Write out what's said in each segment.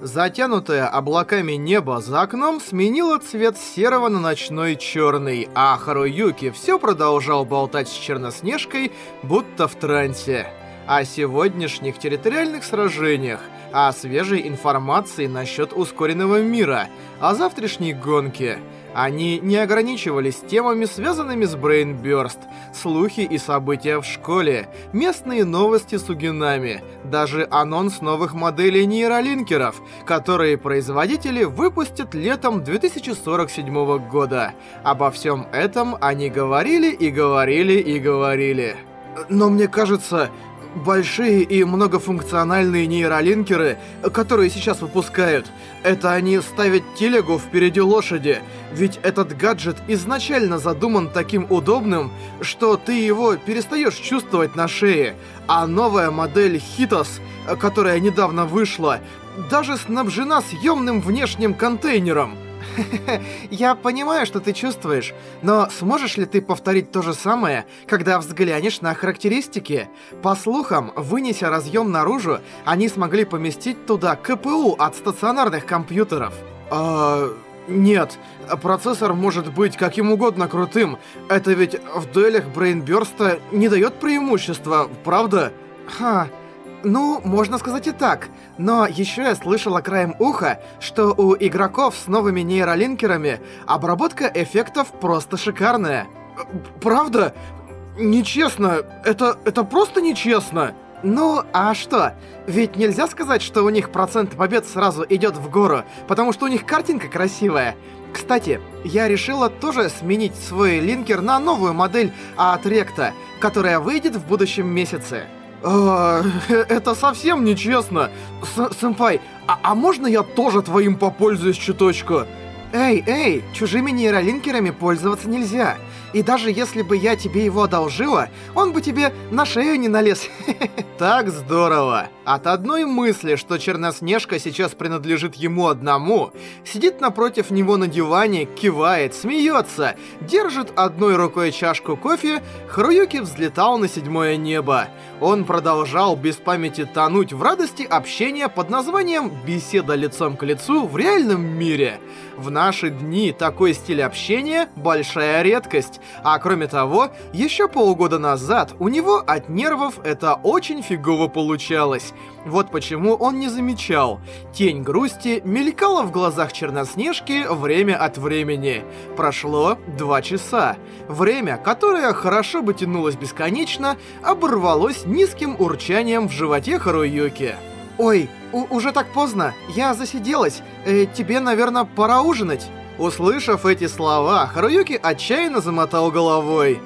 Затянутое облаками небо за окном сменило цвет серого на ночной черный, а Харуюки все продолжал болтать с Черноснежкой, будто в трансе. О сегодняшних территориальных сражениях, о свежей информации насчет ускоренного мира, о завтрашней гонке — они не ограничивались темами, связанными с Brainburst, слухи и события в школе, местные новости с угинами, даже анонс новых моделей нейролинкеров, которые производители выпустят летом 2047 года. Обо всем этом они говорили и говорили и говорили. Но мне кажется, большие и многофункциональные нейролинкеры, которые сейчас выпускают, это они ставят телегу впереди лошади, ведь этот гаджет изначально задуман таким удобным, что ты его перестаешь чувствовать на шее, а новая модель Хитос, которая недавно вышла, даже снабжена съемным внешним контейнером — Я понимаю, что ты чувствуешь, но сможешь ли ты повторить то же самое, когда взглянешь на характеристики? По слухам, вынеся разъем наружу, они смогли поместить туда КПУ от стационарных компьютеров. А... Нет, процессор может быть каким угодно крутым. Это ведь в дуэлях Брейнбёрста не дает преимущества, правда? Ха, ну, можно сказать и так. Но еще я слышала краем уха, что у игроков с новыми нейролинкерами обработка эффектов просто шикарная. Правда? Нечестно. Это, это просто нечестно. Ну, а что? Ведь нельзя сказать, что у них процент побед сразу идет в гору, потому что у них картинка красивая. Кстати, я решила тоже сменить свой линкер на новую модель от Ректа, которая выйдет в будущем месяце. А, это совсем нечестно. С Сэмпай, а, а можно я тоже твоим попользуюсь чуточку? Эй, эй, чужими нейролинкерами пользоваться нельзя. И даже если бы я тебе его одолжила, он бы тебе на шею не налез. Так здорово. От одной мысли, что Черноснежка сейчас принадлежит ему одному, сидит напротив него на диване, кивает, смеется, держит одной рукой чашку кофе, Харуюки взлетал на седьмое небо. Он продолжал без памяти тонуть в радости общения под названием «Беседа лицом к лицу в реальном мире». В наши дни такой стиль общения – большая редкость, а кроме того, еще полгода назад у него от нервов это очень фигово получалось. Вот почему он не замечал. Тень грусти мелькала в глазах Черноснежки время от времени. Прошло два часа. Время, которое хорошо бы тянулось бесконечно, оборвалось низким урчанием в животе Харуюки. «Ой, уже так поздно, я засиделась, э, тебе, наверное, пора ужинать». Услышав эти слова, Харуюки отчаянно замотал головой.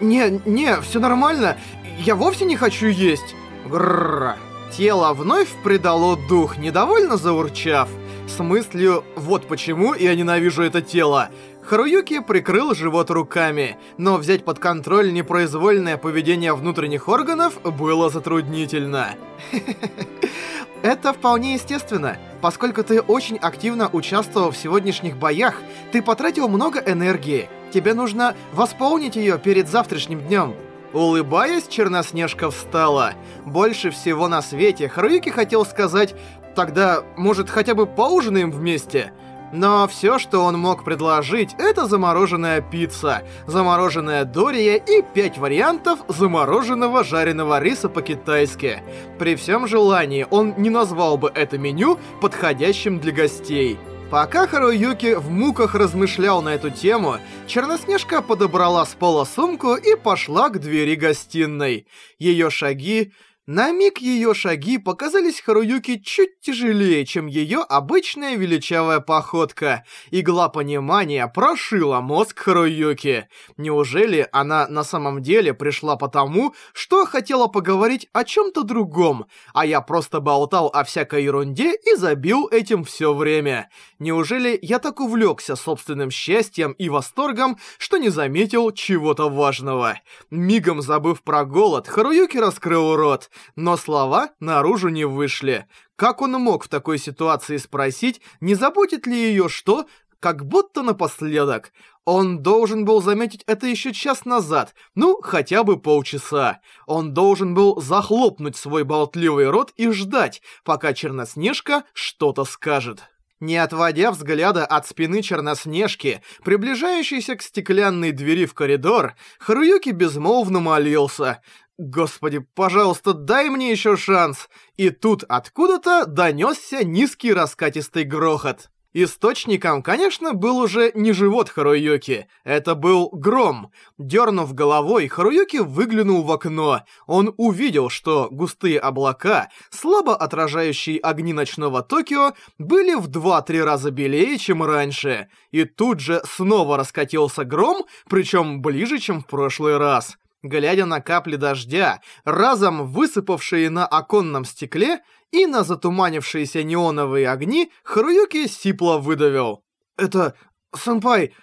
«Не, не, все нормально, я вовсе не хочу есть». Грррр. Тело вновь придало дух, недовольно заурчав. С мыслью «вот почему я ненавижу это тело», Харуюки прикрыл живот руками, но взять под контроль непроизвольное поведение внутренних органов было затруднительно. Это вполне естественно. Поскольку ты очень активно участвовал в сегодняшних боях, ты потратил много энергии. Тебе нужно восполнить ее перед завтрашним днем. Улыбаясь, Черноснежка встала. Больше всего на свете Харуюки хотел сказать «Тогда, может, хотя бы поужинаем вместе?» Но все, что он мог предложить, это замороженная пицца, замороженная дория и пять вариантов замороженного жареного риса по-китайски. При всем желании он не назвал бы это меню подходящим для гостей. Пока Харуюки в муках размышлял на эту тему, Черноснежка подобрала с пола сумку и пошла к двери гостиной. Ее шаги на миг ее шаги показались Харуюки чуть тяжелее, чем ее обычная величавая походка. Игла понимания прошила мозг Харуюки. Неужели она на самом деле пришла потому, что хотела поговорить о чем-то другом, а я просто болтал о всякой ерунде и забил этим все время? Неужели я так увлекся собственным счастьем и восторгом, что не заметил чего-то важного? Мигом забыв про голод, Харуюки раскрыл рот но слова наружу не вышли. Как он мог в такой ситуации спросить, не заботит ли ее что, как будто напоследок. Он должен был заметить это еще час назад, ну, хотя бы полчаса. Он должен был захлопнуть свой болтливый рот и ждать, пока Черноснежка что-то скажет. Не отводя взгляда от спины Черноснежки, приближающейся к стеклянной двери в коридор, Харуюки безмолвно молился. «Господи, пожалуйста, дай мне еще шанс!» И тут откуда-то донесся низкий раскатистый грохот. Источником, конечно, был уже не живот Харуюки. Это был гром. Дернув головой, Харуюки выглянул в окно. Он увидел, что густые облака, слабо отражающие огни ночного Токио, были в 2-3 раза белее, чем раньше. И тут же снова раскатился гром, причем ближе, чем в прошлый раз. Глядя на капли дождя, разом высыпавшие на оконном стекле и на затуманившиеся неоновые огни, Харуюки сипло выдавил. «Это... сэмпай,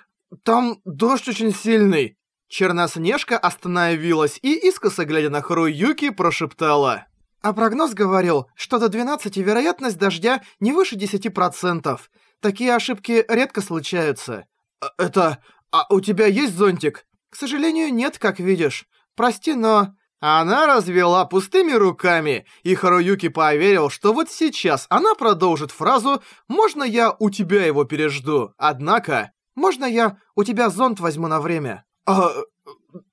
там дождь очень сильный». Черноснежка остановилась и, искоса глядя на Харуюки, прошептала. «А прогноз говорил, что до 12 вероятность дождя не выше 10%. Такие ошибки редко случаются». «Э, «Это... а у тебя есть зонтик?» «К сожалению, нет, как видишь. Прости, но...» Она развела пустыми руками, и Харуюки поверил, что вот сейчас она продолжит фразу «Можно я у тебя его пережду?» Однако «Можно я у тебя зонт возьму на время?» «А...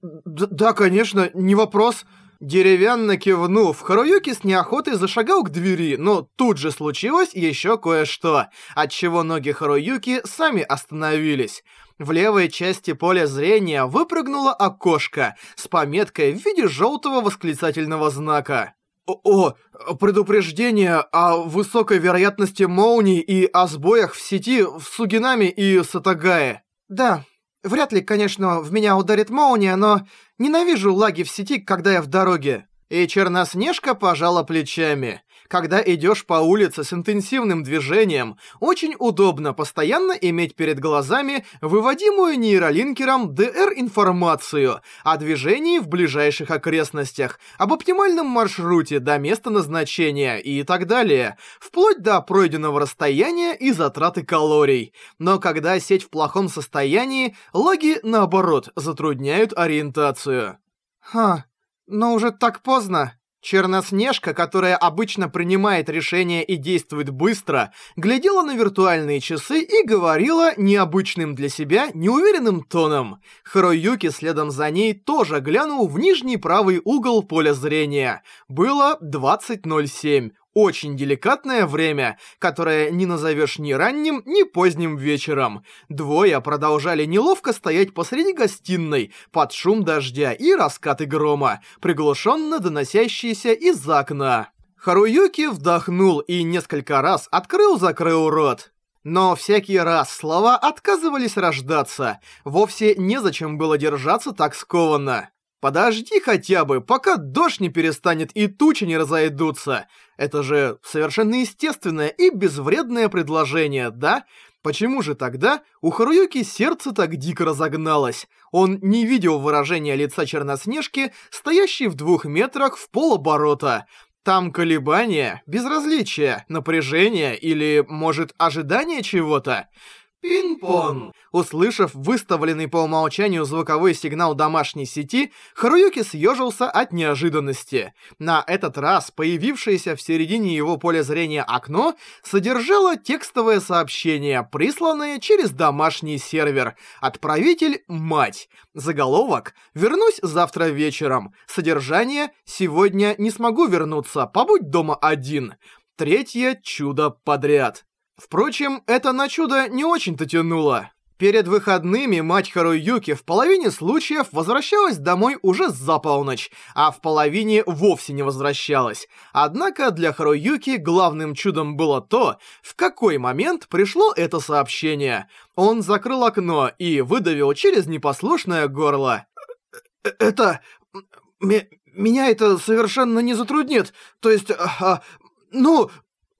да, конечно, не вопрос». Деревянно кивнув, Харуюки с неохотой зашагал к двери, но тут же случилось еще кое-что, отчего ноги Харуюки сами остановились. В левой части поля зрения выпрыгнуло окошко с пометкой в виде желтого восклицательного знака. О, предупреждение о высокой вероятности молний и о сбоях в сети в Сугинами и Сатагае. Да, вряд ли, конечно, в меня ударит молния, но ненавижу лаги в сети, когда я в дороге. И Черноснежка пожала плечами. Когда идешь по улице с интенсивным движением, очень удобно постоянно иметь перед глазами выводимую нейролинкером DR-информацию о движении в ближайших окрестностях, об оптимальном маршруте до места назначения и так далее, вплоть до пройденного расстояния и затраты калорий. Но когда сеть в плохом состоянии, лаги, наоборот, затрудняют ориентацию. Ха, но уже так поздно. Черноснежка, которая обычно принимает решения и действует быстро, глядела на виртуальные часы и говорила необычным для себя, неуверенным тоном. Харуюки следом за ней тоже глянул в нижний правый угол поля зрения. Было 20.07. Очень деликатное время, которое не назовешь ни ранним, ни поздним вечером. Двое продолжали неловко стоять посреди гостиной под шум дождя и раскаты грома, приглушенно доносящиеся из окна. Харуюки вдохнул и несколько раз открыл-закрыл рот. Но всякий раз слова отказывались рождаться. Вовсе незачем было держаться так скованно. Подожди хотя бы, пока дождь не перестанет и тучи не разойдутся. Это же совершенно естественное и безвредное предложение, да? Почему же тогда у Харуюки сердце так дико разогналось? Он не видел выражения лица Черноснежки, стоящей в двух метрах в полоборота. Там колебания, безразличие, напряжение или, может, ожидание чего-то? Пин-пон! Услышав выставленный по умолчанию звуковой сигнал домашней сети, Харуюки съежился от неожиданности. На этот раз появившееся в середине его поля зрения окно содержало текстовое сообщение, присланное через домашний сервер. Отправитель — мать. Заголовок «Вернусь завтра вечером». Содержание «Сегодня не смогу вернуться, побудь дома один». Третье чудо подряд. Впрочем, это на чудо не очень-то тянуло. Перед выходными мать Харуюки в половине случаев возвращалась домой уже за полночь, а в половине вовсе не возвращалась. Однако для Харуюки главным чудом было то, в какой момент пришло это сообщение. Он закрыл окно и выдавил через непослушное горло. «Э, «Это... меня это совершенно не затруднит. То есть... А, ну,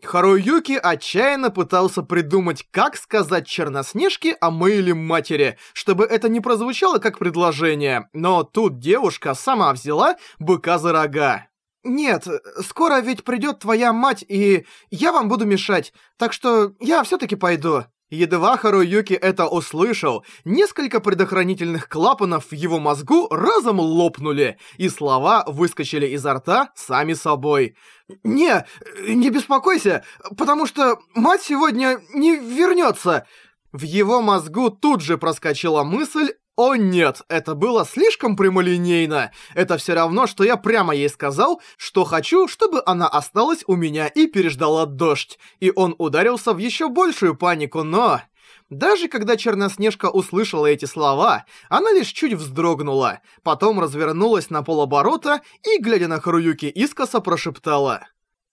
Харуюки отчаянно пытался придумать, как сказать Черноснежке о мейле матери, чтобы это не прозвучало как предложение, но тут девушка сама взяла быка за рога. «Нет, скоро ведь придет твоя мать, и я вам буду мешать, так что я все-таки пойду». Едва Харуюки это услышал, несколько предохранительных клапанов в его мозгу разом лопнули, и слова выскочили изо рта сами собой. «Не, не беспокойся, потому что мать сегодня не вернется!» В его мозгу тут же проскочила мысль «О нет, это было слишком прямолинейно. Это все равно, что я прямо ей сказал, что хочу, чтобы она осталась у меня и переждала дождь». И он ударился в еще большую панику, но... Даже когда Черноснежка услышала эти слова, она лишь чуть вздрогнула, потом развернулась на полоборота и, глядя на Харуюки искоса, прошептала.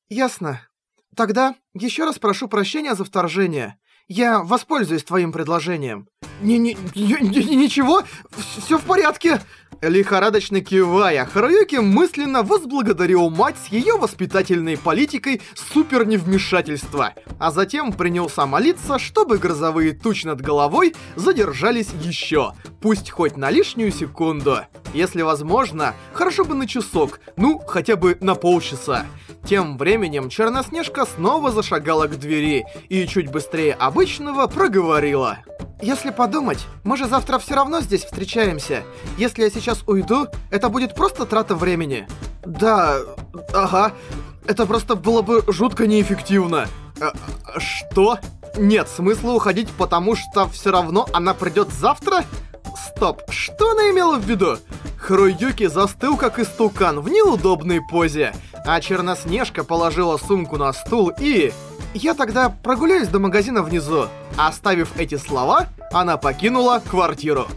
«Ясно. Тогда еще раз прошу прощения за вторжение. Я воспользуюсь твоим предложением. Не, не, не ничего, все в порядке. Лихорадочно кивая, Харуюки мысленно возблагодарил мать с ее воспитательной политикой супер невмешательства, а затем принялся молиться, чтобы грозовые тучи над головой задержались еще, пусть хоть на лишнюю секунду. Если возможно, хорошо бы на часок, ну, хотя бы на полчаса. Тем временем Черноснежка снова зашагала к двери и чуть быстрее обычного проговорила. «Если подумать, мы же завтра все равно здесь встречаемся. Если я сейчас уйду, это будет просто трата времени». «Да, ага, это просто было бы жутко неэффективно». А, «Что?» Нет смысла уходить, потому что все равно она придет завтра? Стоп, что она имела в виду? Харуюки застыл как истукан в неудобной позе, а Черноснежка положила сумку на стул и... Я тогда прогуляюсь до магазина внизу. Оставив эти слова, она покинула квартиру.